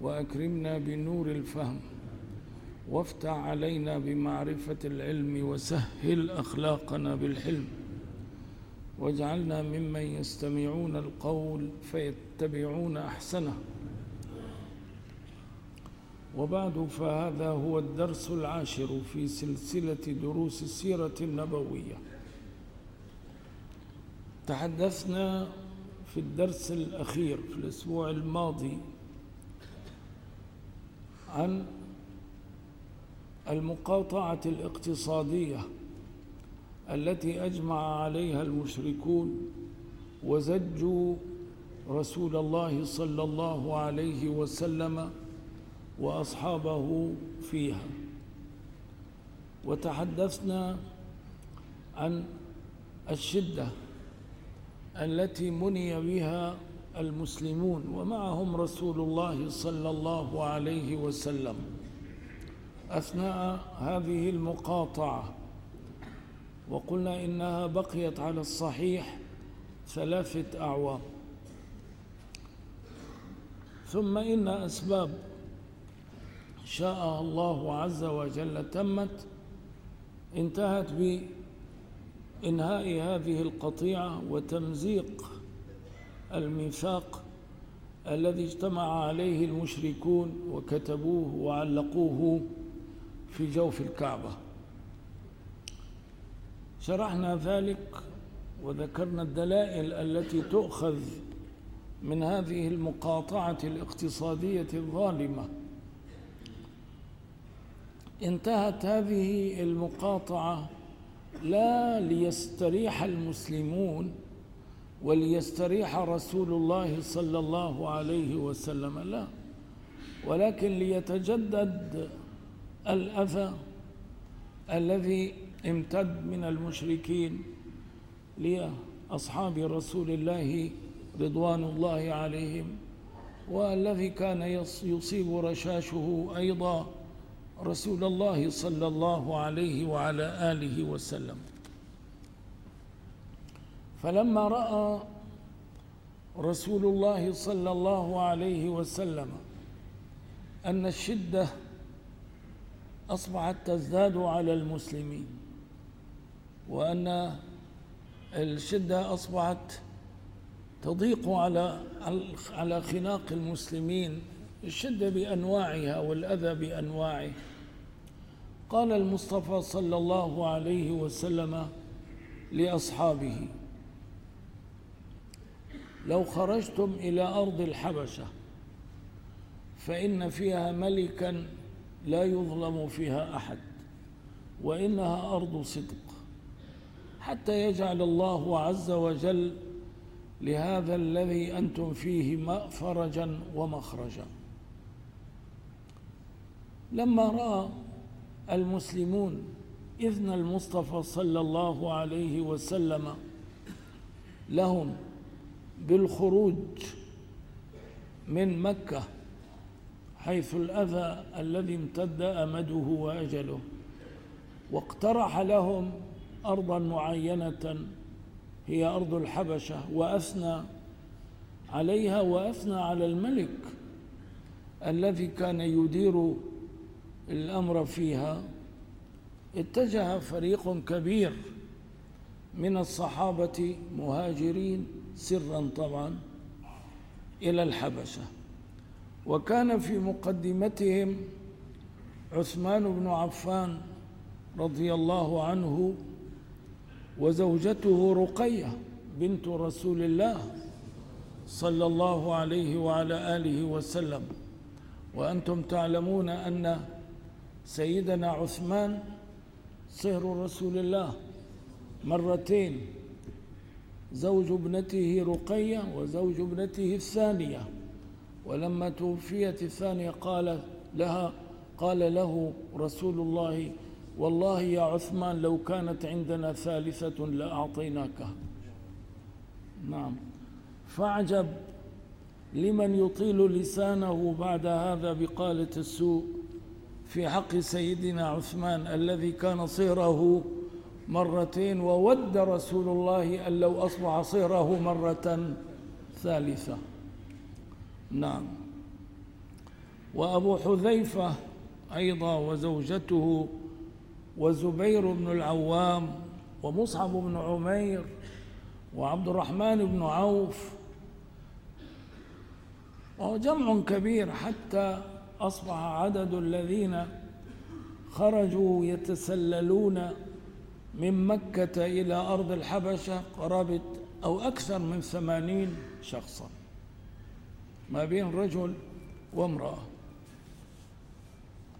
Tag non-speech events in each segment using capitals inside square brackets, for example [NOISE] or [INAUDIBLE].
وأكرمنا بنور الفهم وافتح علينا بمعرفة العلم وسهل أخلاقنا بالحلم. واجعلنا ممن يستمعون القول فيتبعون أحسنه. وبعد فهذا هو الدرس العاشر في سلسلة دروس السيرة النبوية. تحدثنا في الدرس الأخير في الأسبوع الماضي عن المقاطعة الاقتصادية التي أجمع عليها المشركون وزجوا رسول الله صلى الله عليه وسلم وأصحابه فيها. وتحدثنا عن الشدة التي مني بها المسلمون ومعهم رسول الله صلى الله عليه وسلم. أثناء هذه المقاطعة وقلنا إنها بقيت على الصحيح ثلاثة أعوام. ثم إن أسباب شاء الله عز وجل تمت انتهت بإنهاء هذه القطيعة وتمزيق الميثاق الذي اجتمع عليه المشركون وكتبوه وعلقوه في جوف الكعبة. شرحنا ذلك وذكرنا الدلائل التي تؤخذ من هذه المقاطعة الاقتصادية الظالمة. انتهت هذه المقاطعة لا ليستريح المسلمون وليستريح رسول الله صلى الله عليه وسلم لا ولكن ليتجدد الأذى الذي امتد من المشركين لأصحاب رسول الله رضوان الله عليهم والذي كان يصيب رشاشه أيضا رسول الله صلى الله عليه وعلى آله وسلم. فلما رأى رسول الله صلى الله عليه وسلم أن الشدة أصبحت تزداد على المسلمين وأن الشدة أصبحت تضيق على على خناق المسلمين الشدة بأنواعها والأذى بأنواعه. قال المصطفى صلى الله عليه وسلم لأصحابه لو خرجتم إلى أرض الحبشة فإن فيها ملكا لا يظلم فيها أحد وإنها أرض صدق. حتى يجعل الله عز وجل لهذا الذي أنتم فيه فرجا ومخرجا. لما رأى المسلمون إذن المصطفى صلى الله عليه وسلم لهم بالخروج من مكة حيث الأذى الذي امتد أمده وأجله واقترح لهم أرضا معينة هي أرض الحبشة وأثنى عليها وأثنى على الملك الذي كان يدير الأمر فيها. اتجه فريق كبير من الصحابة مهاجرين سرا طبعا إلى الحبشة. وكان في مقدمتهم عثمان بن عفان رضي الله عنه وزوجته رقية بنت رسول الله صلى الله عليه وعلى آله وسلم. وأنتم تعلمون أن سيدنا عثمان صهر رسول الله مرتين زوج ابنته رقية وزوج ابنته الثانية. ولما توفيت الثانية قال لها قال له رسول الله والله يا عثمان لو كانت عندنا ثالثة لأعطيناكها. نعم. فاعجب لمن يطيل لسانه بعد هذا بقالة السوء في حق سيدنا عثمان الذي كان صهره مرتين وود رسول الله أن لو أصبح صهره مرة ثالثة. نعم. وأبو حذيفة أيضا وزوجته وزبير بن العوام ومصعب بن عمير وعبد الرحمن بن عوف. وهو جمع كبير حتى أصبح عدد الذين خرجوا يتسللون من مكة إلى أرض الحبشة قرابة أو أكثر من ثمانين شخصا. ما بين رجل وامرأة.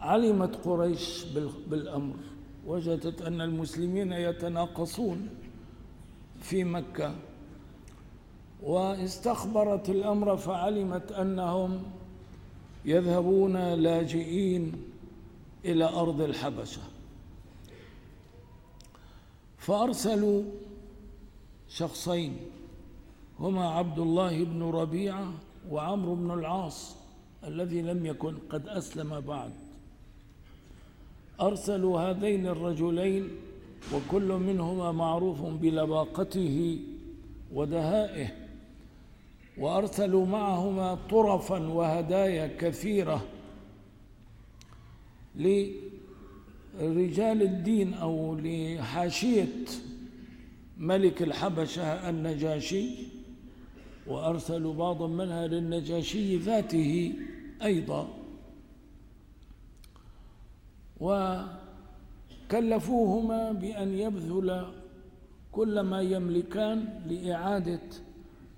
علمت قريش بالأمر. وجدت أن المسلمين يتناقصون في مكة. واستخبرت الأمر فعلمت أنهم يذهبون لاجئين إلى أرض الحبشة. فأرسلوا شخصين هما عبد الله بن ربيعة وعمرو بن العاص الذي لم يكن قد أسلم بعد. أرسلوا هذين الرجلين وكل منهما معروف بلباقته ودهائه وأرسلوا معهما طرفا وهدايا كثيرة لرجال الدين أو لحاشية ملك الحبشة النجاشي وأرسلوا بعضا منها للنجاشي ذاته أيضا. وكلفوهما بأن يبذل كل ما يملكان لإعادة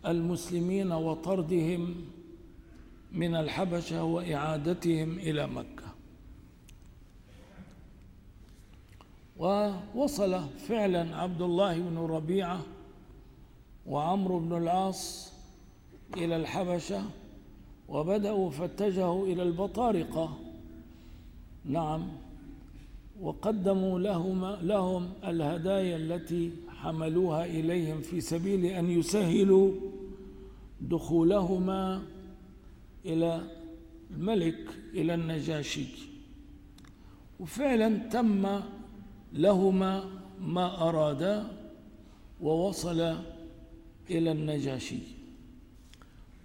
المسلمين وطردهم من الحبشة وإعادتهم إلى مكة. ووصل فعلا عبد الله بن ربيعة وعمرو بن العاص إلى الحبشة وبدأوا فاتجهوا إلى البطارقة. نعم. وقدموا لهم, لهم الهدايا التي حملوها إليهم في سبيل أن يسهلوا دخولهما إلى الملك إلى النجاشي. وفعلا تم لهما ما أرادا ووصل إلى النجاشي.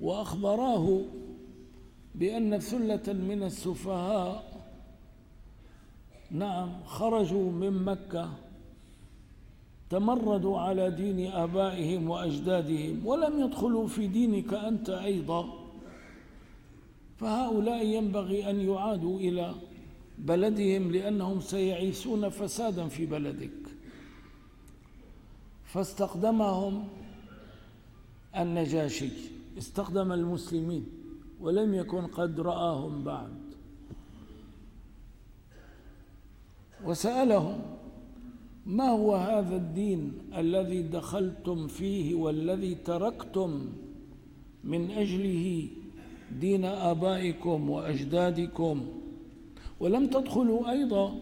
وأخبراه بأن ثلة من السفهاء نعم خرجوا من مكة تمردوا على دين آبائهم وأجدادهم ولم يدخلوا في دينك أنت أيضا. فهؤلاء ينبغي أن يعادوا إلى بلدهم لأنهم سيعيشون فسادا في بلدك. فاستخدمهم النجاشي استخدم المسلمين ولم يكن قد رآهم بعد. وسألهم ما هو هذا الدين الذي دخلتم فيه والذي تركتم من أجله دين آبائكم وأجدادكم ولم تدخلوا أيضا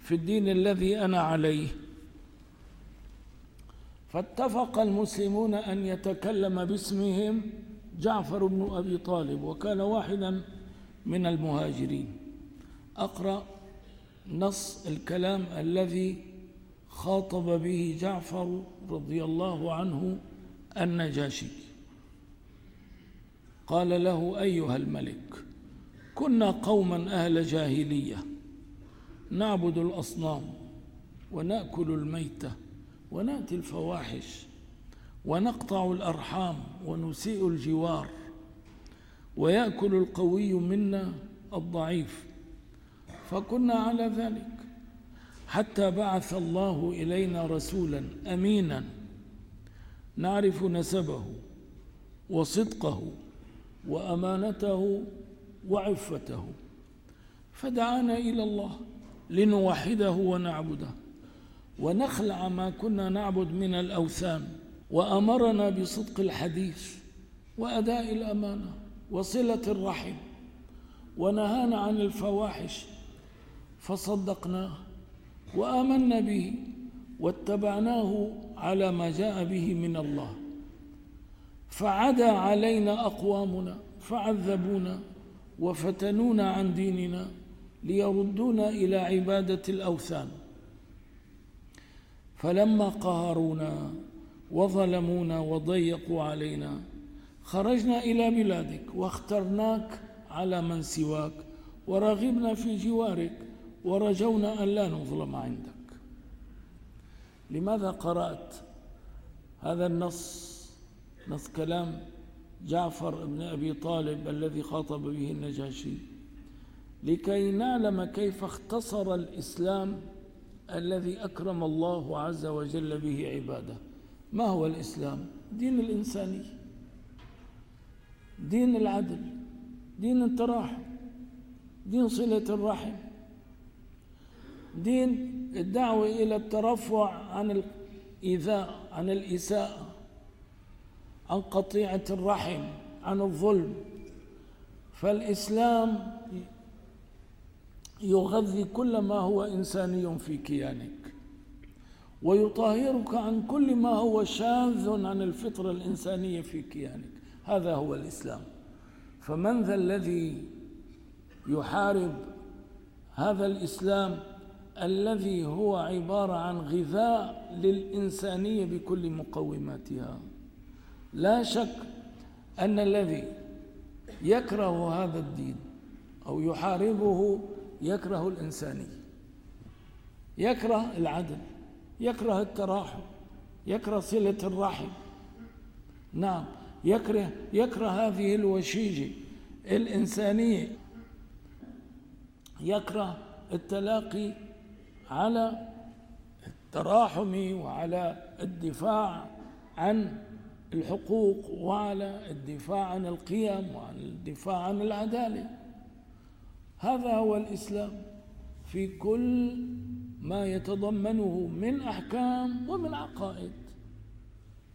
في الدين الذي أنا عليه. فاتفق المسلمون أن يتكلم باسمهم جعفر بن أبي طالب وكان واحدا من المهاجرين. أقرأ نص الكلام الذي خاطب به جعفر رضي الله عنه النجاشي. قال له أيها الملك كنا قوما أهل جاهلية نعبد الأصنام ونأكل الميتة ونأتي الفواحش ونقطع الأرحام ونسيء الجوار ويأكل القوي منا الضعيف فكنا على ذلك. حتى بعث الله إلينا رسولا امينا نعرف نسبه وصدقه وأمانته وعفته. فدعانا إلى الله لنوحده ونعبده. ونخلع ما كنا نعبد من الأوثان. وأمرنا بصدق الحديث وأداء الأمانة وصلة الرحم. ونهانا عن الفواحش فصدقناه وآمنا به واتبعناه على ما جاء به من الله. فعدا علينا أقوامنا فعذبونا وفتنونا عن ديننا ليردونا إلى عبادة الأوثان. فلما قهرونا وظلمونا وضيقوا علينا خرجنا إلى بلادك واخترناك على من سواك ورغبنا في جوارك ورجونا أن لا نظلم عندك. لماذا قرأت هذا النص نص كلام؟ جعفر بن أبي طالب الذي خاطب به النجاشي. لكي نعلم كيف اختصر الإسلام الذي أكرم الله عز وجل به عباده. ما هو الإسلام؟ دين الإنسانية. دين العدل. دين التراحم. دين صلة الرحم. دين الدعوة إلى الترفع عن الايذاء عن الإساءة. عن قطيعة الرحم عن الظلم. فالإسلام يغذي كل ما هو إنساني في كيانك ويطهرك عن كل ما هو شاذ عن الفطره الانسانيه في كيانك. هذا هو الإسلام. فمن ذا الذي يحارب هذا الإسلام الذي هو عبارة عن غذاء للإنسانية بكل مقوماتها؟ لا شك أن الذي يكره هذا الدين أو يحاربه يكره الإنسانية. يكره العدل يكره التراحم يكره صلة الرحم. نعم يكره يكره هذه الوشيجة الإنسانية. يكره التلاقي على التراحم وعلى الدفاع عن الحقوق وعلى الدفاع عن القيم وعن الدفاع عن العدالة. هذا هو الإسلام في كل ما يتضمنه من أحكام ومن عقائد.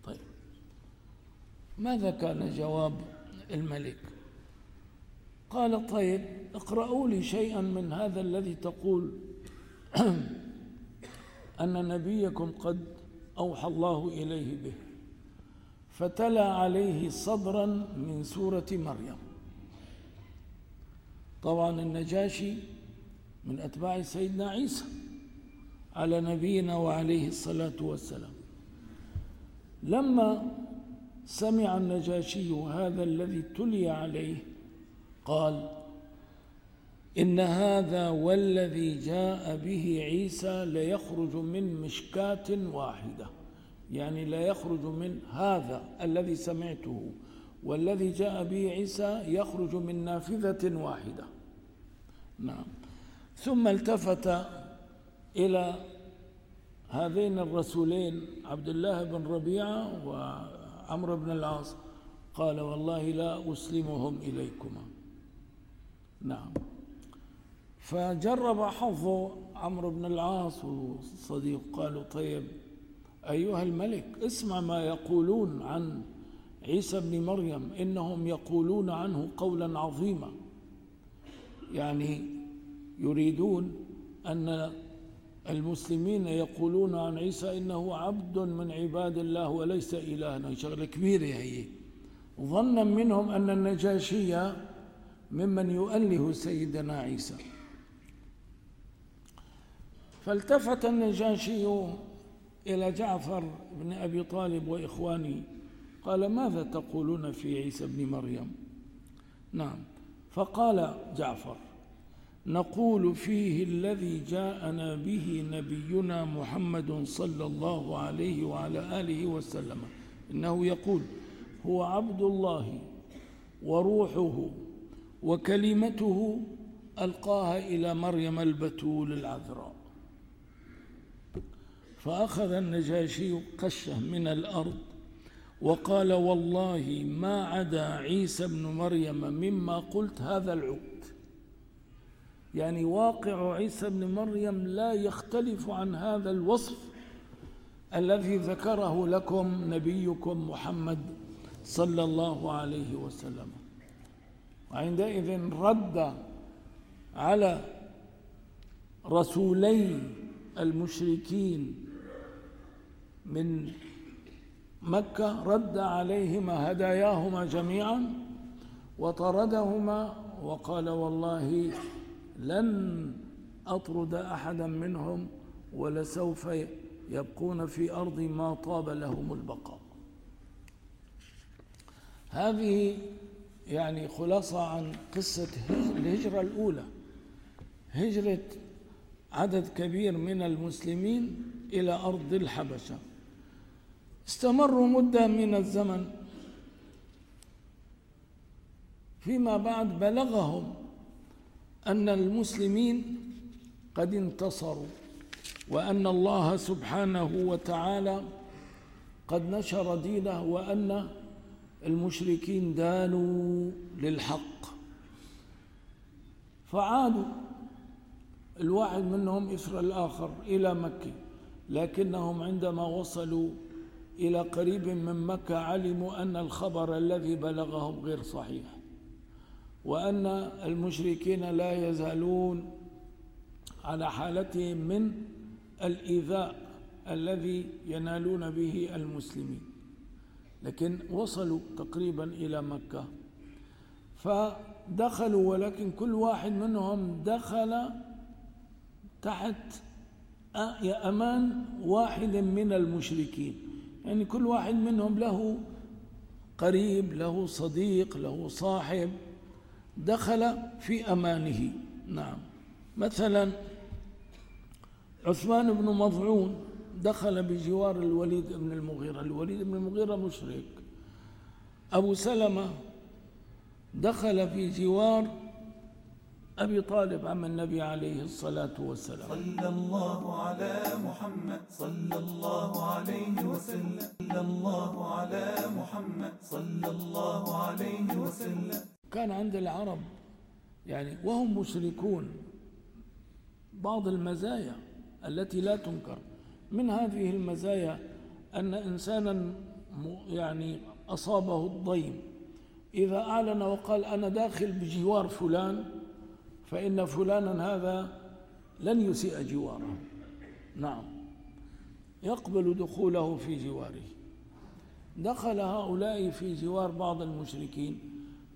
طيب ماذا كان جواب الملك؟ قال طيب اقرأوا لي شيئا من هذا الذي تقول [CLEARS THROAT] أن نبيكم قد أوحى الله إليه به. فتلا عليه صدرا من سورة مريم. طبعا النجاشي من أتباع سيدنا عيسى على نبينا وعليه الصلاة والسلام. لما سمع النجاشي هذا الذي تلي عليه قال إن هذا والذي جاء به عيسى ليخرج من مشكاة واحدة. يعني لا يخرج من هذا الذي سمعته والذي جاء به عيسى يخرج من نافذة واحدة. نعم. ثم التفت إلى هذين الرسولين عبد الله بن ربيعة وعمرو بن العاص قال والله لا أسلمهم إليكما. نعم. فجرب حظه عمرو بن العاص وصديق قالوا طيب أيها الملك اسمع ما يقولون عن عيسى بن مريم إنهم يقولون عنه قولا عظيما. يعني يريدون أن المسلمين يقولون عن عيسى إنه عبد من عباد الله وليس إلها. شغلة كبيرة هي. ظنا منهم أن النجاشي ممن يؤله سيدنا عيسى. فالتفت النجاشي إلى جعفر بن أبي طالب وإخواني. قال ماذا تقولون في عيسى بن مريم؟ نعم. فقال جعفر نقول فيه الذي جاءنا به نبينا محمد صلى الله عليه وعلى آله وسلم. إنه يقول هو عبد الله وروحه وكلمته ألقاها إلى مريم البتول العذراء. فأخذ النجاشي قشة من الأرض وقال والله ما عدا عيسى بن مريم مما قلت هذا العود يعني واقع عيسى بن مريم لا يختلف عن هذا الوصف الذي ذكره لكم نبيكم محمد صلى الله عليه وسلم. وعندئذ رد على رسولي المشركين من مكة رد عليهما هداياهما جميعا وطردهما وقال والله لن أطرد أحدا منهم ولسوف يبقون في أرض ما طاب لهم البقاء. هذه يعني خلاصة عن قصة الهجرة الأولى. هجرة عدد كبير من المسلمين إلى أرض الحبشة. استمروا مدة من الزمن. فيما بعد بلغهم أن المسلمين قد انتصروا وأن الله سبحانه وتعالى قد نشر دينه وأن المشركين دانوا للحق. فعادوا الواحد منهم إثر الآخر إلى مكة لكنهم عندما وصلوا إلى قريب من مكة علموا أن الخبر الذي بلغهم غير صحيح وأن المشركين لا يزالون على حالتهم من الإيذاء الذي ينالون به المسلمين. لكن وصلوا تقريبا إلى مكة فدخلوا ولكن كل واحد منهم دخل تحت أمان واحد من المشركين. يعني كل واحد منهم له قريب له صديق له صاحب دخل في أمانه. نعم. مثلا عثمان بن مضعون دخل بجوار الوليد بن المغيرة. الوليد بن المغيرة مشرك. أبو سلمة دخل في جوار أبي طالب عم النبي عليه الصلاة والسلام. صلى الله على محمد صلى الله عليه وسلم. صلى الله على محمد صلى الله عليه وسلم. كان عند العرب يعني وهم مشركون. بعض المزايا التي لا تنكر. من هذه المزايا أن إنسانا يعني أصابه الضيم. إذا أعلن وقال أنا داخل بجوار فلان فإن فلانا هذا لن يسيء جواره. نعم. يقبل دخوله في جواره. دخل هؤلاء في جوار بعض المشركين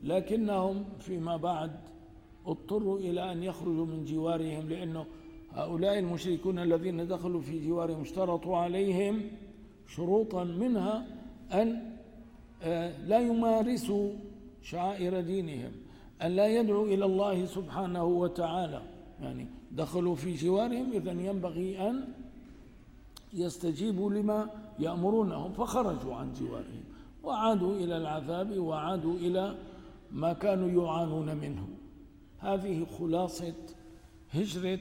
لكنهم فيما بعد اضطروا إلى أن يخرجوا من جوارهم لأنه هؤلاء المشركون الذين دخلوا في جوارهم اشترطوا عليهم شروطا منها أن آه، لا يمارسوا شعائر دينهم. أن لا يدعوا إلى الله سبحانه وتعالى. يعني دخلوا في جوارهم إذا ينبغي أن يستجيبوا لما يأمرونهم. فخرجوا عن جوارهم وعادوا إلى العذاب وعادوا إلى ما كانوا يعانون منه. هذه خلاصة هجرة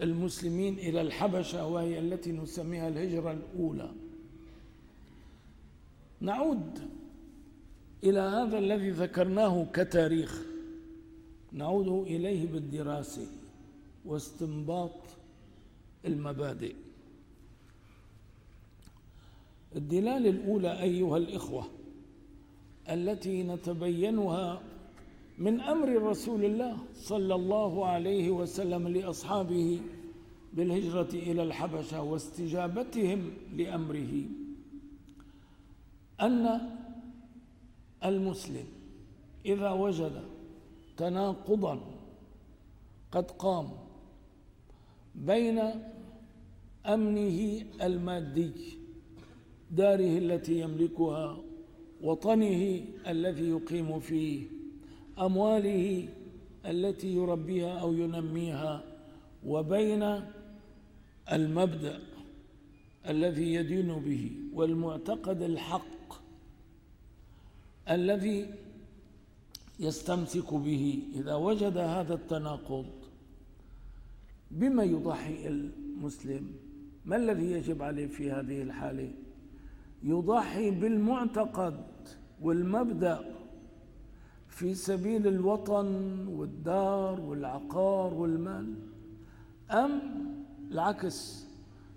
المسلمين إلى الحبشة وهي التي نسميها الهجرة الأولى. نعود إلى هذا الذي ذكرناه كتاريخ نعود إليه بالدراسة واستنباط المبادئ. الدلالة الأولى أيها الإخوة التي نتبينها من أمر رسول الله صلى الله عليه وسلم لأصحابه بالهجرة إلى الحبشة واستجابتهم لأمره أن المسلم إذا وجد تناقضا قد قام بين أمنه المادي داره التي يملكها وطنه الذي يقيم فيه أمواله التي يربيها أو ينميها وبين المبدأ الذي يدين به والمعتقد الحق الذي يستمسك به إذا وجد هذا التناقض بما يضحي المسلم. ما الذي يجب عليه في هذه الحالة؟ يضحي بالمعتقد والمبدأ في سبيل الوطن والدار والعقار والمال أم العكس؟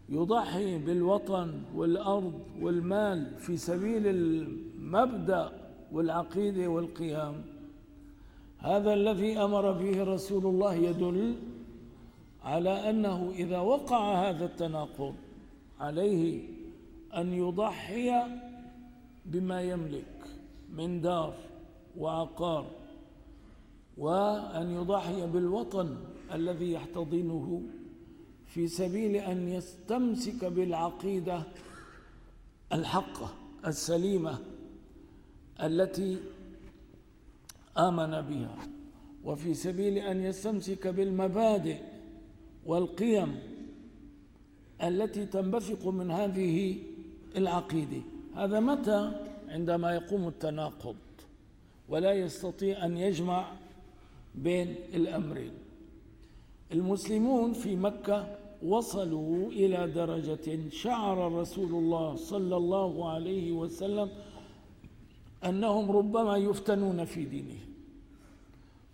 يضحي بالوطن والأرض والمال في سبيل المبدأ والعقيدة والقيام. هذا الذي أمر به رسول الله يدل على أنه إذا وقع هذا التناقض عليه أن يضحي بما يملك من دار وعقار وأن يضحي بالوطن الذي يحتضنه في سبيل أن يستمسك بالعقيدة الحقة السليمة. التي آمن بها وفي سبيل أن يستمسك بالمبادئ والقيم التي تنبثق من هذه العقيدة. هذا متى؟ عندما يقوم التناقض ولا يستطيع أن يجمع بين الأمرين. المسلمون في مكة وصلوا إلى درجة شعر رسول الله صلى الله عليه وسلم أنهم ربما يفتنون في دينهم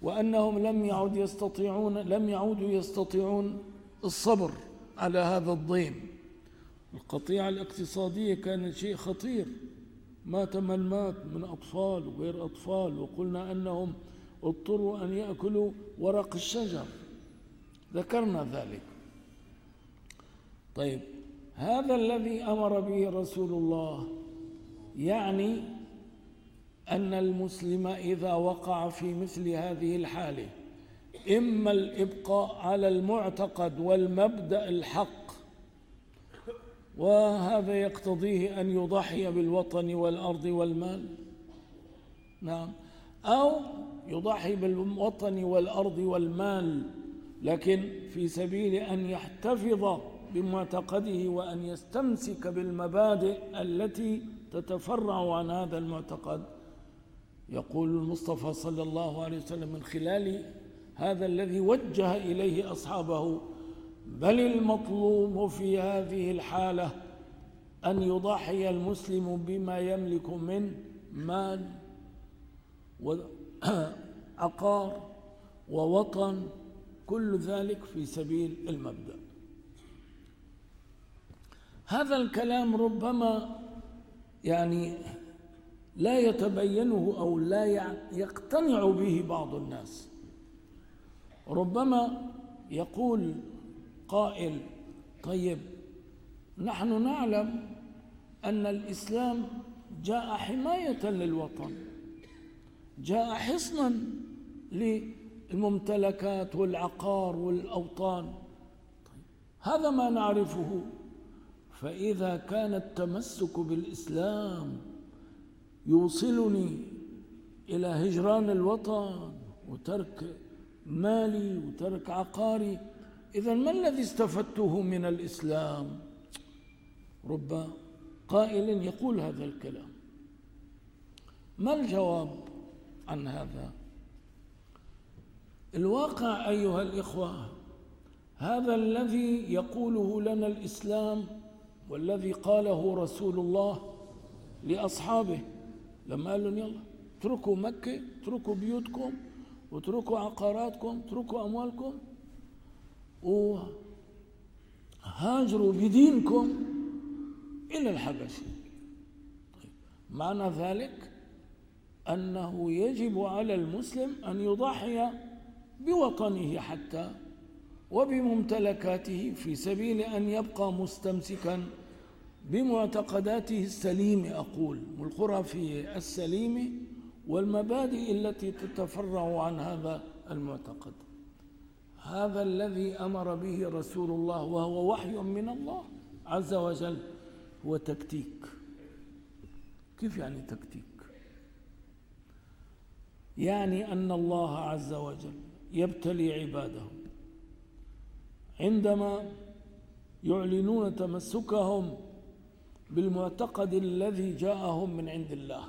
وأنهم لم يعد يستطيعون لم يعودوا يستطيعون الصبر على هذا الضيم. القطيعة الاقتصادية كانت شيء خطير. مات من مات من أطفال وغير أطفال وقلنا أنهم اضطروا أن يأكلوا ورق الشجر. ذكرنا ذلك. طيب هذا الذي أمر به رسول الله يعني أن المسلم إذا وقع في مثل هذه الحالة إما الإبقاء على المعتقد والمبدأ الحق وهذا يقتضيه أن يضحي بالوطن والأرض والمال. نعم. أو يضحي بالوطن والأرض والمال لكن في سبيل أن يحتفظ بمعتقده وأن يستمسك بالمبادئ التي تتفرع عن هذا المعتقد. يقول المصطفى صلى الله عليه وسلم من خلال هذا الذي وجه إليه أصحابه بل المطلوب في هذه الحالة أن يضحي المسلم بما يملك من مال وعقار [CLEARS THROAT] ووطن كل ذلك في سبيل المبدأ. هذا الكلام ربما يعني لا يتبينه أو لا يقتنع به بعض الناس. ربما يقول قائل طيب نحن نعلم أن الإسلام جاء حماية للوطن جاء حصنا للممتلكات والعقار والأوطان. هذا ما نعرفه. فإذا كان التمسك بالإسلام يوصلني إلى هجران الوطن وترك مالي وترك عقاري. إذا ما الذي استفدته من الإسلام؟ رب قائل يقول هذا الكلام. ما الجواب عن هذا؟ الواقع أيها الإخوة هذا الذي يقوله لنا الإسلام والذي قاله رسول الله لأصحابه لما قال لهم يلا اتركوا مكة اتركوا بيوتكم واتركوا عقاراتكم اتركوا أموالكم وهاجروا بدينكم إلى الحبشة. طيب معنى ذلك أنه يجب على المسلم أن يضحي بوطنه حتى وبممتلكاته في سبيل أن يبقى مستمسكا بمعتقداته السليمة أقول والخرافية السليمة والمبادئ التي تتفرع عن هذا المعتقد. هذا الذي أمر به رسول الله وهو وحي من الله عز وجل هو تكتيك. كيف يعني تكتيك؟ يعني أن الله عز وجل يبتلي عباده عندما يعلنون تمسكهم بالمعتقد الذي جاءهم من عند الله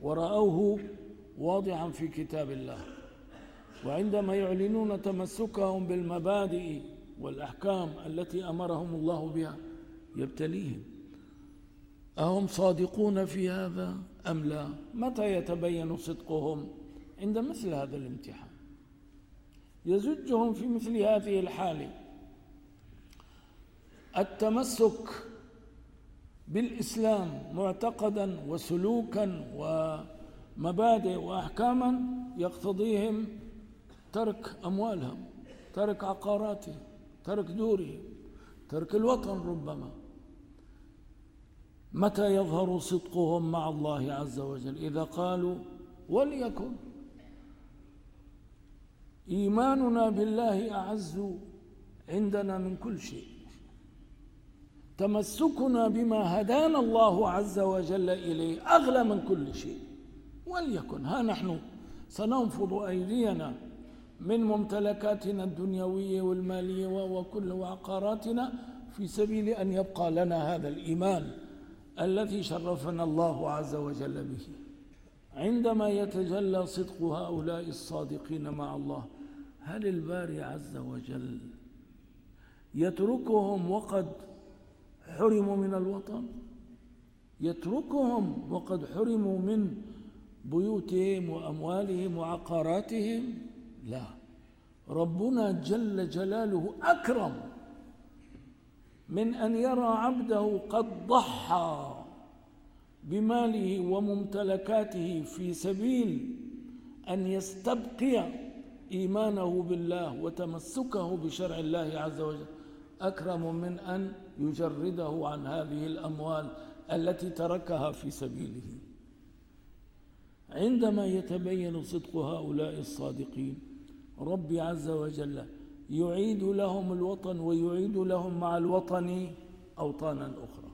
ورأوه واضحا في كتاب الله وعندما يعلنون تمسكهم بالمبادئ والأحكام التي أمرهم الله بها يبتليهم. أهم صادقون في هذا أم لا؟ متى يتبين صدقهم عند مثل هذا الامتحان؟ يزجهم في مثل هذه الحالة. التمسك بالإسلام معتقدا وسلوكا ومبادئ وأحكاما يقتضيهم ترك أموالهم ترك عقاراتهم ترك دورهم ترك الوطن ربما. متى يظهر صدقهم مع الله عز وجل؟ إذا قالوا وليكن. إيماننا بالله أعز عندنا من كل شيء. تمسكنا بما هدانا الله عز وجل إليه أغلى من كل شيء. وليكن ها نحن سننفض أيدينا من ممتلكاتنا الدنيوية والمالية وكل وعقاراتنا في سبيل أن يبقى لنا هذا الإيمان الذي شرفنا الله عز وجل به. عندما يتجلى صدق هؤلاء الصادقين مع الله هل الباري عز وجل يتركهم وقد حرموا من الوطن. يتركهم وقد حرموا من بيوتهم وأموالهم وعقاراتهم. لا. ربنا جل جلاله أكرم من أن يرى عبده قد ضحى بماله وممتلكاته في سبيل أن يستبقي إيمانه بالله وتمسكه بشرع الله عز وجل. أكرم من أن يجرده عن هذه الأموال التي تركها في سبيله. عندما يتبين صدق هؤلاء الصادقين ربي عز وجل يعيد لهم الوطن ويعيد لهم مع الوطن أوطانا أخرى.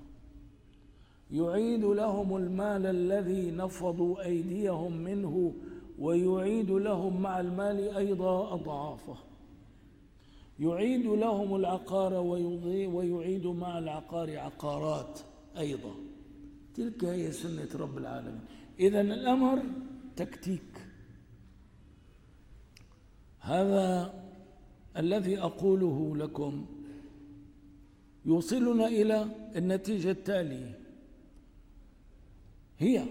يعيد لهم المال الذي نفضوا أيديهم منه ويعيد لهم مع المال أيضا أضعافه. يعيد لهم العقار ويعيد مع العقار عقارات أيضا. تلك هي سنة رب العالمين. إذا الأمر تكتيك. هذا الذي أقوله لكم يوصلنا إلى النتيجة التالية. هي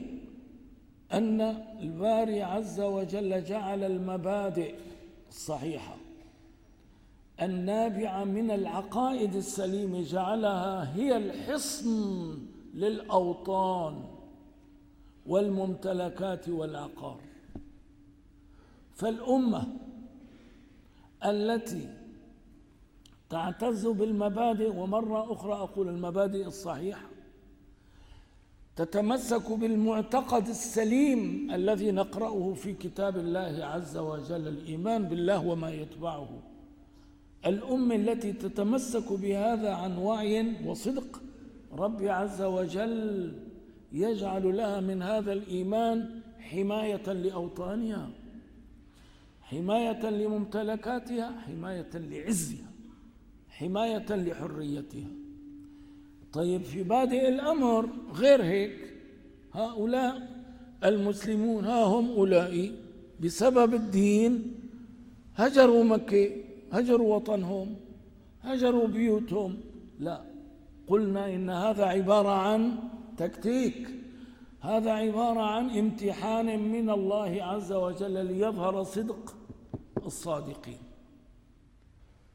أن الباري عز وجل جعل المبادئ الصحيحة النابعة من العقائد السليمة جعلها هي الحصن للأوطان والممتلكات والعقار. فالأمة التي تعتز بالمبادئ ومرة أخرى أقول المبادئ الصحيحة تتمسك بالمعتقد السليم الذي نقرأه في كتاب الله عز وجل الإيمان بالله وما يتبعه. الأمة التي تتمسك بهذا عن وعي وصدق ربي عز وجل يجعل لها من هذا الإيمان حماية لأوطانها حماية لممتلكاتها حماية لعزها حماية لحريتها. طيب في بادئ الأمر غير هيك هؤلاء المسلمون ها هم أولئك بسبب الدين هجروا مكة هجروا وطنهم هجروا بيوتهم. لا قلنا إن هذا عبارة عن تكتيك. هذا عبارة عن امتحان من الله عز وجل ليظهر صدق الصادقين.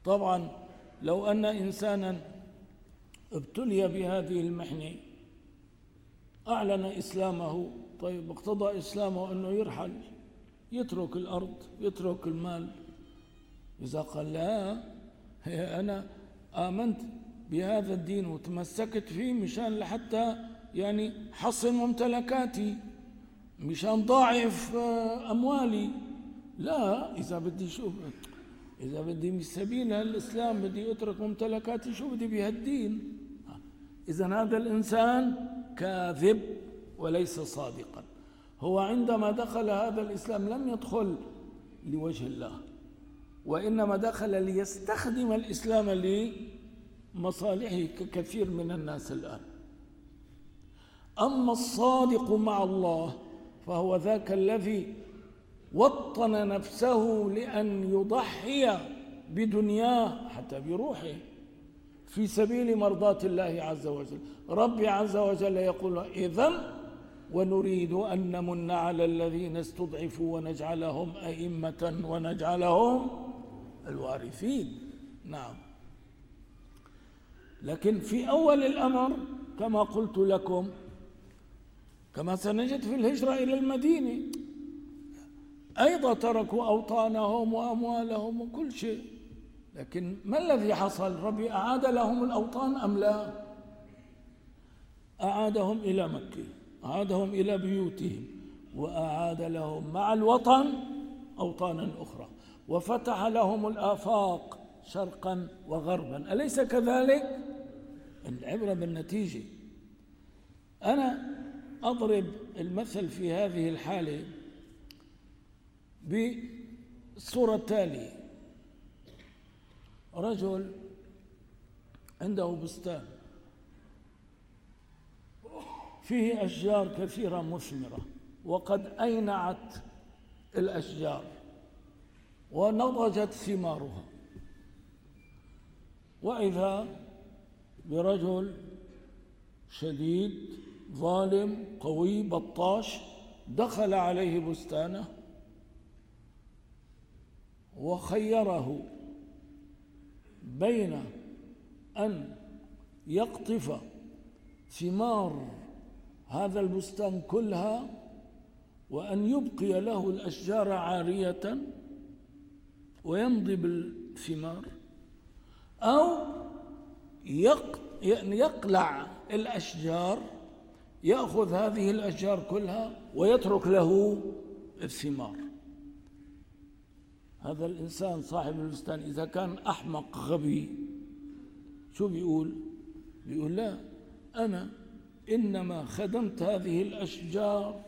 طبعا لو أن إنسانا ابتلي بهذه المحنة أعلن إسلامه طيب اقتضى إسلامه أنه يرحل يترك الأرض يترك المال إذا قال لا أنا آمنت بهذا الدين وتمسكت فيه مشان لحتى يعني حصن ممتلكاتي مشان ضاعف آه، أموالي. لا إذا بدي شو إذا بدي من سبيل الإسلام بدي أترك ممتلكاتي شو بدي بهالدين؟ إذا هذا الإنسان كاذب وليس صادقا. هو عندما دخل هذا الإسلام لم يدخل لوجه الله. وإنما دخل ليستخدم الإسلام لمصالحه ككثير من الناس الآن. أما الصادق مع الله فهو ذاك الذي وطن نفسه لأن يضحي بدنياه حتى بروحه في سبيل مرضاة الله عز وجل. ربي عز وجل يقول إذن ونريد أن نمن على الذين استضعفوا ونجعلهم أئمة ونجعلهم الوارثين. نعم. لكن في أول الأمر كما قلت لكم كما سنجد في الهجرة إلى المدينة أيضا تركوا أوطانهم وأموالهم وكل شيء. لكن ما الذي حصل؟ ربي أعاد لهم الأوطان أم لا؟ أعادهم إلى مكة أعادهم إلى بيوتهم وأعاد لهم مع الوطن أوطانا أخرى. وفتح لهم الآفاق شرقا وغربا. أليس كذلك؟ العبرة بالنتيجة. أنا أضرب المثل في هذه الحالة بالصورة التالية رجل عنده بستان. فيه أشجار كثيرة مثمرة. وقد أينعت الأشجار. ونضجت ثمارها. وإذا برجل شديد ظالم قوي بطاش دخل عليه بستانه وخيره بين أن يقطف ثمار هذا البستان كلها وأن يبقي له الأشجار عارية ويمضي بالثمار أو يعني يقلع الأشجار يأخذ هذه الأشجار كلها ويترك له الثمار. هذا الإنسان صاحب البستان إذا كان أحمق غبي شو بيقول؟ بيقول لا أنا إنما خدمت هذه الأشجار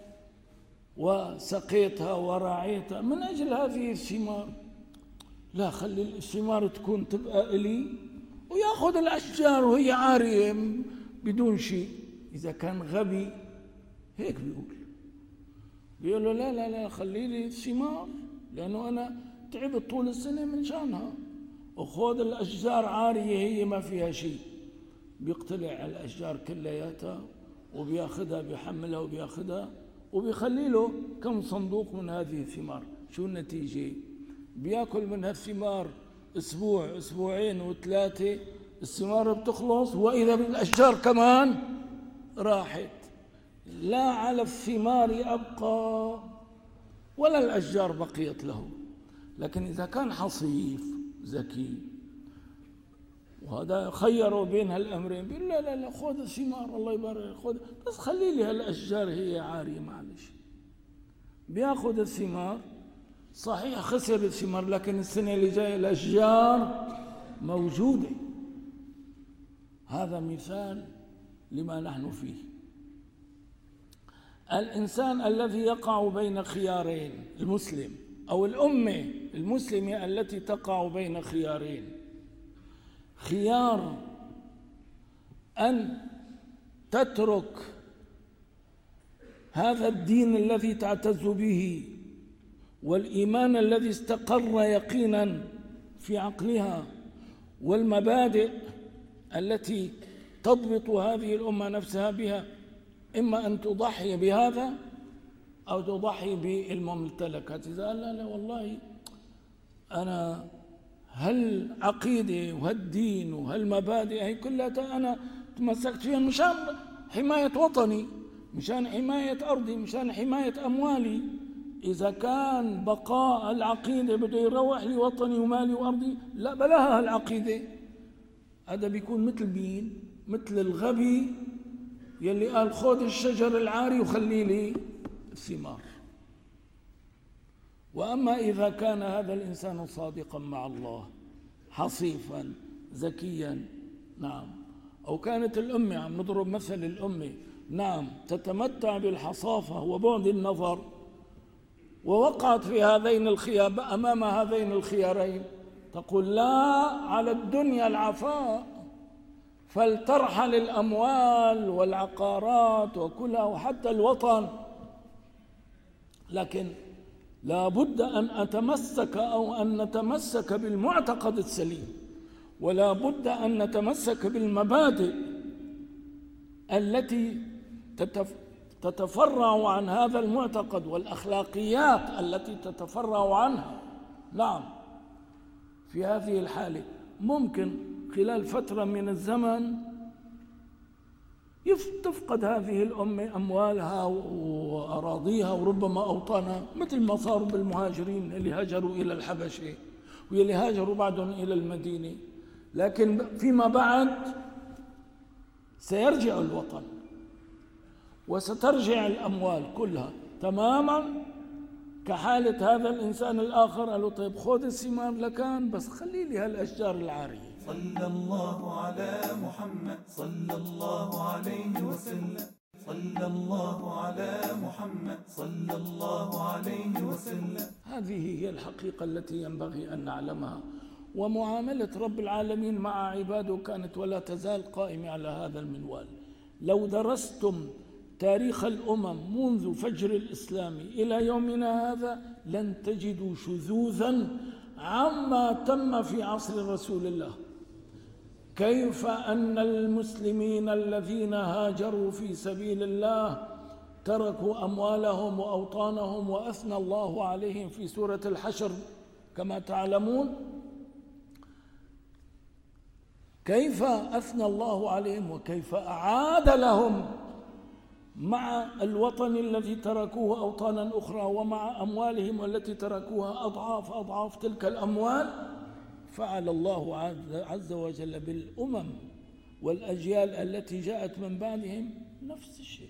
وسقيتها ورعيتها من أجل هذه الثمار. لا خلي الثمار تكون تبقى إلي ويأخذ الأشجار وهي عارية بدون شيء. إذا كان غبي هيك بيقول. بيقول له لا لا لا خلي لي الثمار لأنه أنا تعبت طول السنة من شانها. وخذ الأشجار عارية هي ما فيها شيء. بيقتلع الأشجار كلياتها وبيأخذها بيحملها وبيأخذها وبيخلي له كم صندوق من هذه الثمار. شو النتيجة؟ بياكل من هالثمار أسبوع أسبوعين وثلاثة الثمار بتخلص وإذا بالأشجار كمان راحت. لا على الثمار ابقى ولا الأشجار بقيت له. لكن إذا كان حصيف ذكي وهذا خيروا بين هالأمرين بيقول لا لا لا خذ الثمار الله يبارك خذ. بس خلي لي هالأشجار هي عارية معلش. بياخذ الثمار صحيح خسر الثمار لكن السنة اللي جاية الأشجار موجودة. هذا مثال لما نحن فيه. الإنسان الذي يقع بين خيارين المسلم أو الأمة المسلمة التي تقع بين خيارين. خيار أن تترك هذا الدين الذي تعتز به والإيمان الذي استقر يقينا في عقلها والمبادئ التي تضبط هذه الأمة نفسها بها إما أن تضحي بهذا أو تضحي بالممتلكات. إذا لا لا والله أنا هالعقيدة وهالدين وهالمبادئ هي كلها أنا تمسكت فيها مشان حماية وطني مشان حماية أرضي مشان حماية أموالي. إذا كان بقاء العقيدة بده يروح لي وطني ومالي وأرضي لا بلاها هالعقيدة. هذا بيكون مثل مين مثل الغبي يلي قال خذ الشجر العاري وخلي لي الثمار. وأما إذا كان هذا الإنسان صادقا مع الله حصيفا ذكيا نعم. أو كانت الأمة عم نضرب مثل الأمة نعم تتمتع بالحصافة وبعد النظر. ووقعت في هذين الخيار أمام هذين الخيارين. تقول لا على الدنيا العفاء فلترحل الأموال والعقارات وكلها وحتى الوطن. لكن لا بد أن أتمسك أو أن نتمسك بالمعتقد السليم ولا بد أن نتمسك بالمبادئ التي تتفرع عن هذا المعتقد والأخلاقيات التي تتفرع عنها. نعم. في هذه الحالة ممكن خلال فترة من الزمن تفقد هذه الأمة أموالها وأراضيها وربما أوطانها مثل ما صاروا بالمهاجرين اللي هاجروا إلى الحبشة واللي هاجروا بعدهم إلى المدينة. لكن فيما بعد سيرجع الوطن. وسترجع الأموال كلها. تماما؟ كحالة هذا الإنسان الآخر قال له طيب خذ الثمار لكان بس خلي لي هالأشجار العارية. صلى الله على محمد صلى الله عليه وسلم. صلى الله على محمد صلى الله عليه وسلم. هذه هي الحقيقة التي ينبغي أن نعلمها. ومعاملة رب العالمين مع عباده كانت ولا تزال قائمة على هذا المنوال. لو درستم تاريخ الأمم منذ فجر الإسلام إلى يومنا هذا لن تجدوا شذوذا عما تم في عصر رسول الله. كيف أن المسلمين الذين هاجروا في سبيل الله تركوا أموالهم وأوطانهم وأثنى الله عليهم في سورة الحشر كما تعلمون؟ كيف أثنى الله عليهم وكيف أعاد لهم مع الوطن الذي تركوه أوطانا أخرى ومع أموالهم التي تركوها أضعاف أضعاف تلك الأموال فعل الله عز وجل بالأمم والأجيال التي جاءت من بعدهم نفس الشيء.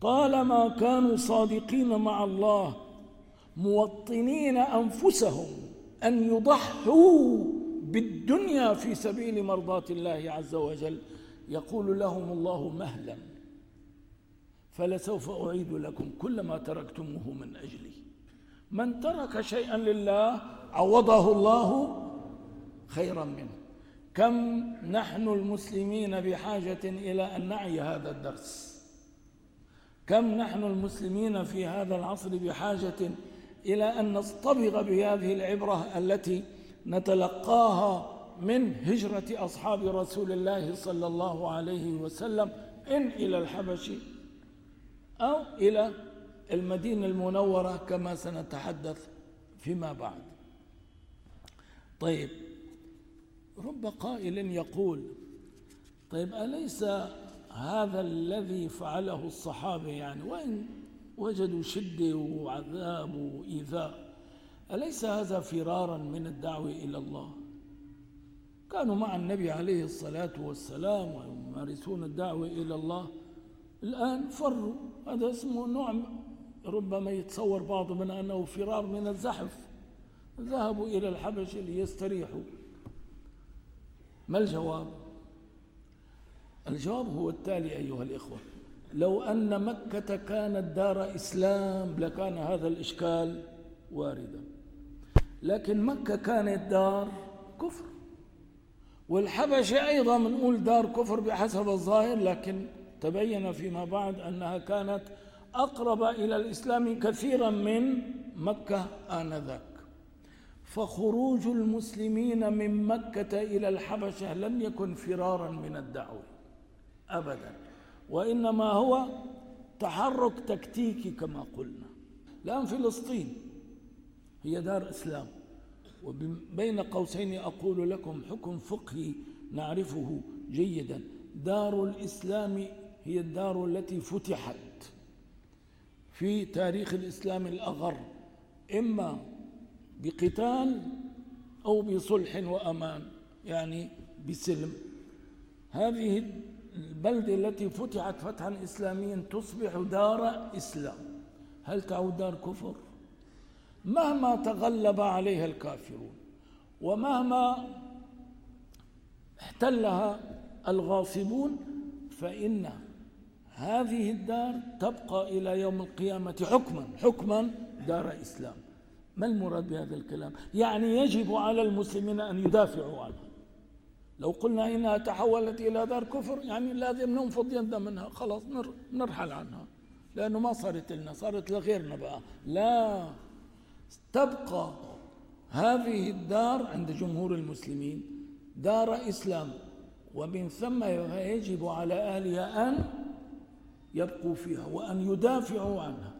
طالما كانوا صادقين مع الله موطنين أنفسهم أن يضحوا بالدنيا في سبيل مرضاة الله عز وجل. يقول لهم الله مهلا. فلسوف أعيد لكم كل ما تركتموه من أجلي. من ترك شيئا لله عوضه الله خيرا منه. كم نحن المسلمين بحاجة إلى أن نعي هذا الدرس؟ كم نحن المسلمين في هذا العصر بحاجة إلى أن نصطبغ بهذه العبرة التي نتلقاها من هجرة أصحاب رسول الله صلى الله عليه وسلم. إن إلى الحبش أو إلى المدينة المنورة كما سنتحدث فيما بعد. طيب رب قائل يقول طيب أليس هذا الذي فعله الصحابة يعني؟ وإن وجدوا شدة وعذاب وإيذاء أليس هذا فرارا من الدعوة إلى الله؟ كانوا مع النبي عليه الصلاة والسلام ويمارسون الدعوة إلى الله الآن فروا. هذا اسمه نوع ربما يتصور بعض من أنه فرار من الزحف. ذهبوا إلى الحبش ليستريحوا. ما الجواب؟ الجواب هو التالي أيها الإخوة. لو أن مكة كانت دار إسلام لكان هذا الإشكال واردا لكن مكة كانت دار كفر. والحبشة أيضا بنقول دار كفر بحسب الظاهر لكن تبين فيما بعد أنها كانت أقرب إلى الإسلام كثيرا من مكة آنذاك. فخروج المسلمين من مكة إلى الحبشة لم يكن فرارا من الدعوة أبدا. وإنما هو تحرك تكتيكي كما قلنا. الآن فلسطين هي دار إسلام وبين قوسين أقول لكم حكم فقهي نعرفه جيدا. دار الإسلام هي الدار التي فتحت في تاريخ الإسلام الأغر إما بقتال أو بصلح وأمان يعني بسلم هذه البلدة التي فتحت فتحا إسلاميا تصبح دار إسلام هل تعود دار كفر؟ مهما تغلب عليها الكافرون ومهما احتلها الغاصبون فإن هذه الدار تبقى إلى يوم القيامة حكما حكما دار إسلام. ما المراد بهذا الكلام؟ يعني يجب على المسلمين أن يدافعوا عنها لو قلنا إنها تحولت إلى دار كفر يعني لازم ننفض يدنا منها. خلاص نرحل عنها. لأنه ما صارت لنا صارت لغيرنا بقى. لا تبقى هذه الدار عند جمهور المسلمين دار إسلام. ومن ثم يجب على أهلها أن يبقوا فيها وأن يدافعوا عنها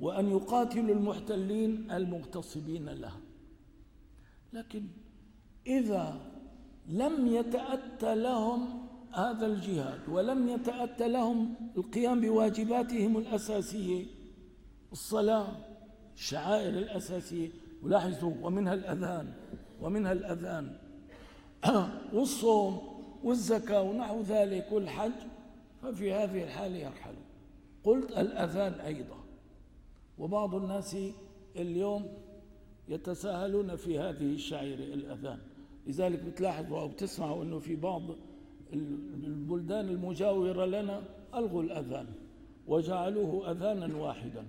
وأن يقاتلوا المحتلين المغتصبين لها. لكن إذا لم يتأتى لهم هذا الجهاد ولم يتأتى لهم القيام بواجباتهم الأساسية الصلاة الشعائر الأساسية ولاحظوا ومنها الأذان ومنها الأذان [CLEARS THROAT] والصوم والزكاة ونحو ذلك والحج ففي هذه الحالة يرحل. قلت الأذان أيضا. وبعض الناس اليوم يتساهلون في هذه الشعيرة الأذان. لذلك بتلاحظوا أو بتسمعوا أنه في بعض البلدان المجاورة لنا ألغوا الأذان وجعلوه أذانا واحدا.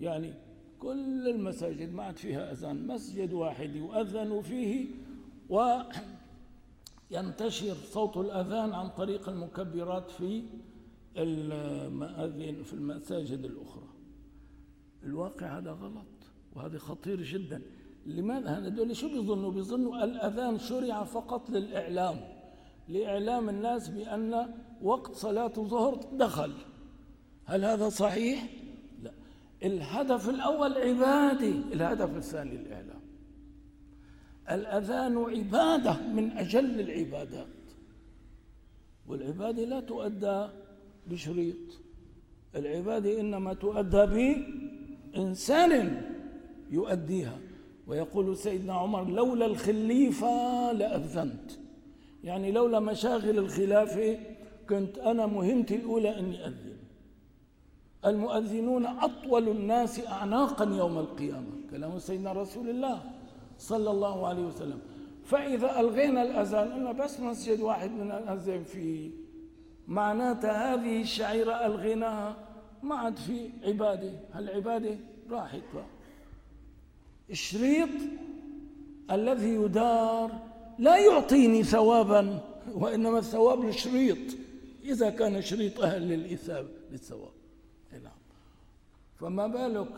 يعني كل المساجد ما عاد فيها أذان مسجد واحد يؤذن فيه وينتشر صوت الأذان عن طريق المكبرات في المأذن في المساجد الأخرى. الواقع هذا غلط وهذا خطير جدا. لماذا هذول شو بيظنوا بيظنوا الأذان شرع فقط للإعلام. لإعلام الناس بأن وقت صلاة الظهر دخل. هل هذا صحيح؟ لا. الهدف الأول عبادي الهدف الثاني الإعلام الأذان عبادة من أجل العبادات. والعبادة لا تؤدى بشريط. العبادة إنما تؤدى بإنسان يؤديها. ويقول سيدنا عمر لولا الخليفة لأذنت. يعني لولا مشاغل الخلافة كنت أنا مهمتي الأولى أني أذن. المؤذنون أطول الناس أعناقا يوم القيامة. كلام سيدنا رسول الله. صلى الله عليه وسلم. فإذا ألغينا الأذان قلنا بس مسجد واحد من الأذان فيه. معناتها هذه الشعيرة ألغيناها ما عاد في عبادة. هالعبادة راحت. بقى الشريط الذي يدار لا يعطيني ثوابا وإنما الثواب للشريط. إذا كان شريط أهل للإثاب للثواب. نعم. فما بالك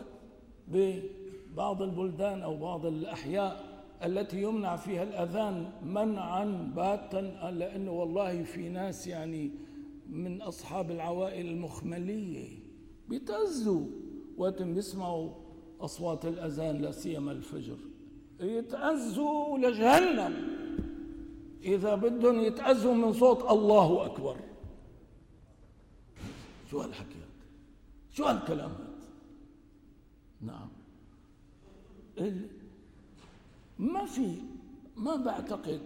ببعض البلدان أو بعض الأحياء التي يمنع فيها الأذان منعا باتا لأنه والله في ناس يعني من أصحاب العوائل المخملية بيتأذوا وقت بيسمعوا أصوات الأذان لا سيما الفجر. يتأذوا لجهنم. إذا بدهم يتأذوا من صوت الله أكبر. شو هالحكي شو هالكلام هذا نعم ما في ما بعتقد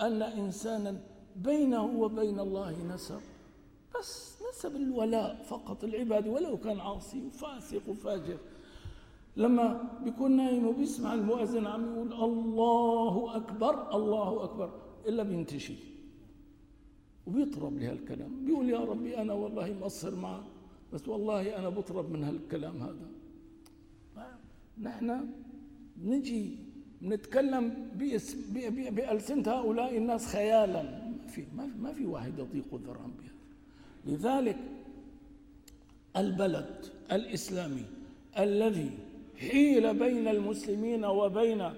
أن إنسانا بينه وبين الله نسب. بس نسب الولاء فقط العبادة ولو كان عاصي وفاسق وفاجر. لما بيكون نايم وبيسمع المؤذن عم يقول الله أكبر الله أكبر إلا بينتشي وبيطرب لهالكلام. بيقول يا ربي أنا والله مقصر معك بس والله أنا بطرب من هالكلام هذا. نحن نجي نتكلم بألسنة هؤلاء الناس خيالا. ما في ما في واحد يضيق ذرعا بها. لذلك البلد الإسلامي الذي حيل بين المسلمين وبين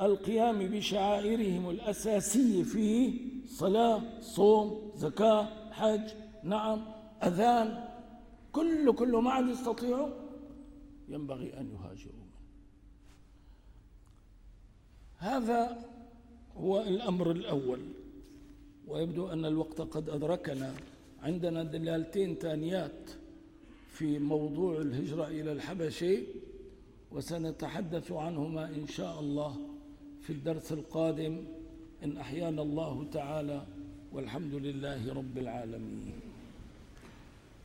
القيام بشعائرهم الأساسية فيه صلاة صوم زكاة حج نعم أذان كل كل ما عاد يستطيعوا ينبغي أن يهاجروا. هذا هو الأمر الأول. ويبدو أن الوقت قد أدركنا عندنا دلالتين تانيات في موضوع الهجرة إلى الحبشة وسنتحدث عنهما إن شاء الله في الدرس القادم. إن أحيانا الله تعالى والحمد لله رب العالمين.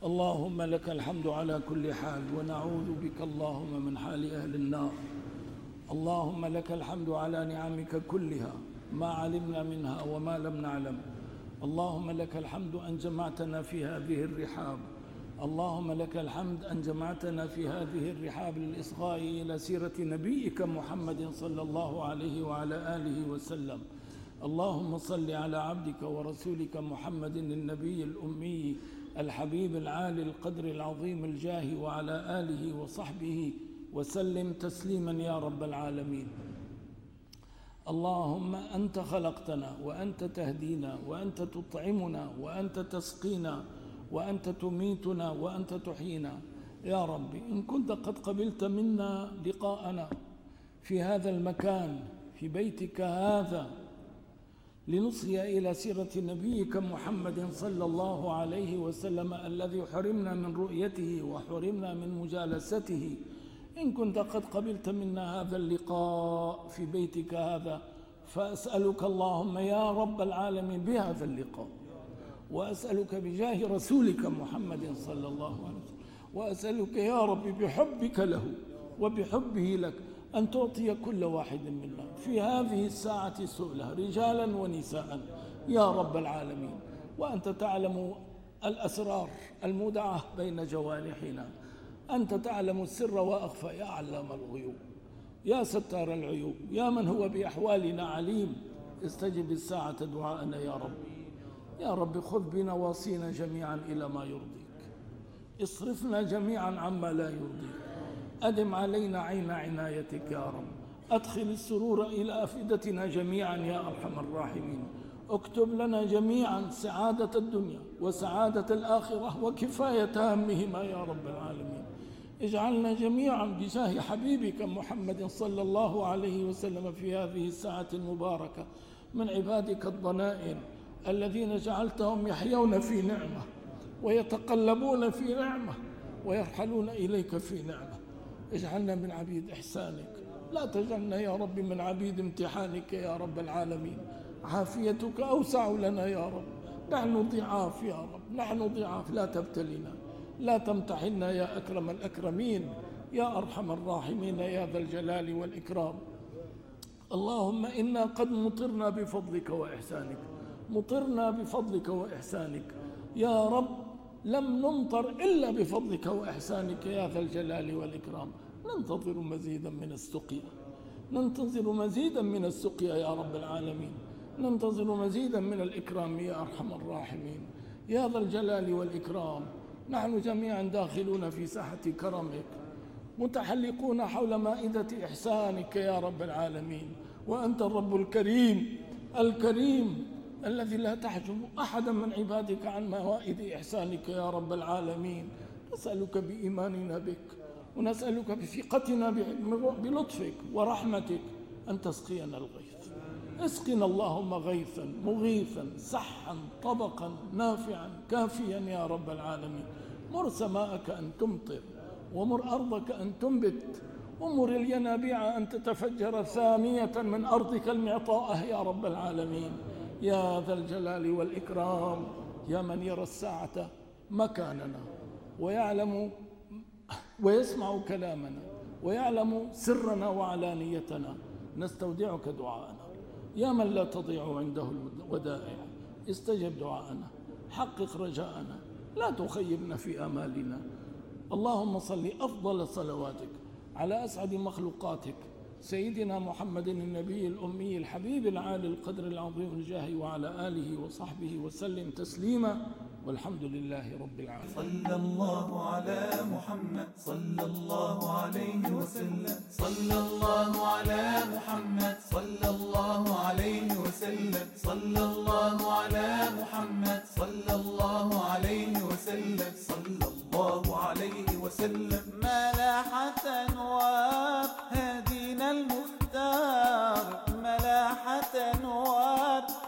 اللهم لك الحمد على كل حال ونعوذ بك اللهم من حال أهل النار. اللهم لك الحمد على نعمك كلها ما علمنا منها وما لم نعلم. اللهم لك الحمد أن جمعتنا في هذه الرحاب. اللهم لك الحمد أن جمعتنا في هذه الرحاب للإصغاء إلى سيرة نبيك محمد صلى الله عليه وعلى آله وسلم. اللهم صل على عبدك ورسولك محمد النبي الأمي الحبيب العالي القدر العظيم الجاه وعلى آله وصحبه وسلم تسليما يا رب العالمين. اللهم أنت خلقتنا وأنت تهدينا وأنت تطعمنا وأنت تسقينا وأنت تميتنا وأنت تحيينا. يا رب إن كنت قد قبلت منا لقاءنا في هذا المكان في بيتك هذا لنصغي إلى سيرة نبيك محمد صلى الله عليه وسلم الذي حرمنا من رؤيته وحرمنا من مجالسته. إن كنت قد قبلت منا هذا اللقاء في بيتك هذا فأسألك اللهم يا رب العالمين بهذا اللقاء وأسألك بجاه رسولك محمد صلى الله عليه وسلم وأسألك يا رب بحبك له وبحبه لك أن تعطي كل واحد منا في هذه الساعة سؤله رجالا ونساء يا رب العالمين. وأنت تعلم الأسرار المودعة بين جوانحنا أنت تعلم السر وأخفى يا علام الغيوب. يا ستار العيوب يا من هو بأحوالنا عليم. استجب الساعة دعاءنا يا رب. يا رب خذ بنواصينا جميعا إلى ما يرضيك. اصرفنا جميعا عما لا يرضيك. أدم علينا عين عنايتك يا رب. أدخل السرور إلى أفئدتنا جميعا يا أرحم الراحمين. اكتب لنا جميعا سعادة الدنيا وسعادة الآخرة وكفاية همهما يا رب العالمين. اجعلنا جميعا بجاه حبيبك محمد صلى الله عليه وسلم في هذه الساعة المباركة من عبادك الضنائن الذين جعلتهم يحيون في نعمة ويتقلبون في نعمة ويرحلون إليك في نعمة. اجعلنا من عبيد إحسانك. لا تجعلنا يا رب من عبيد امتحانك يا رب العالمين. عافيتك أوسع لنا يا رب. نحن ضعاف يا رب. نحن ضعاف. لا تبتلنا لا تمتحنا يا أكرم الأكرمين يا أرحم الراحمين يا ذا الجلال والإكرام. اللهم إنا قد مطرنا بفضلك وإحسانك. مطرنا بفضلك وإحسانك. يا رب لم نمطر إلا بفضلك وإحسانك يا ذا الجلال والإكرام. ننتظر مزيدا من السقيا. ننتظر مزيدا من السقيا يا رب العالمين. ننتظر مزيدا من الإكرام يا أرحم الراحمين. يا ذا الجلال والإكرام نحن جميعا داخلون في ساحة كرمك متحلقون حول مائدة إحسانك يا رب العالمين. وأنت الرب الكريم الكريم الذي لا تحجب أحدا من عبادك عن موائد إحسانك يا رب العالمين. نسألك بإيماننا بك ونسألك بثقتنا بلطفك ورحمتك أن تسقينا الغيث. اسقنا اللهم غيثا مغيثا سحا طبقا نافعا كافيا يا رب العالمين. مر سماءك أن تمطر ومر أرضك أن تنبت ومر الينابيع أن تتفجر ثانية من أرضك المعطاءة يا رب العالمين. يا ذا الجلال والإكرام يا من يرى الساعة مكاننا ويعلم ويسمع كلامنا ويعلم سرنا وعلانيتنا. نستودعك دعاءنا يا من لا تضيع عنده الودائع استجب دعاءنا حقق رجاءنا لا تخيبنا في آمالنا. اللهم صل أفضل صلواتك على أسعد مخلوقاتك سيدنا محمد النبي الأمي الحبيب العالي القدر العظيم الجاه وعلى آله وصحبه وسلم تسليما. والحمد لله رب العالمين. صلى الله على محمد. صلى الله عليه وسلم. صلى الله على محمد. صلى الله عليه وسلم. صلى الله على محمد. صلى الله عليه وسلم. صلى الله عليه وسلم. ملاحة نواب هدينا المختار. ملاحة نواب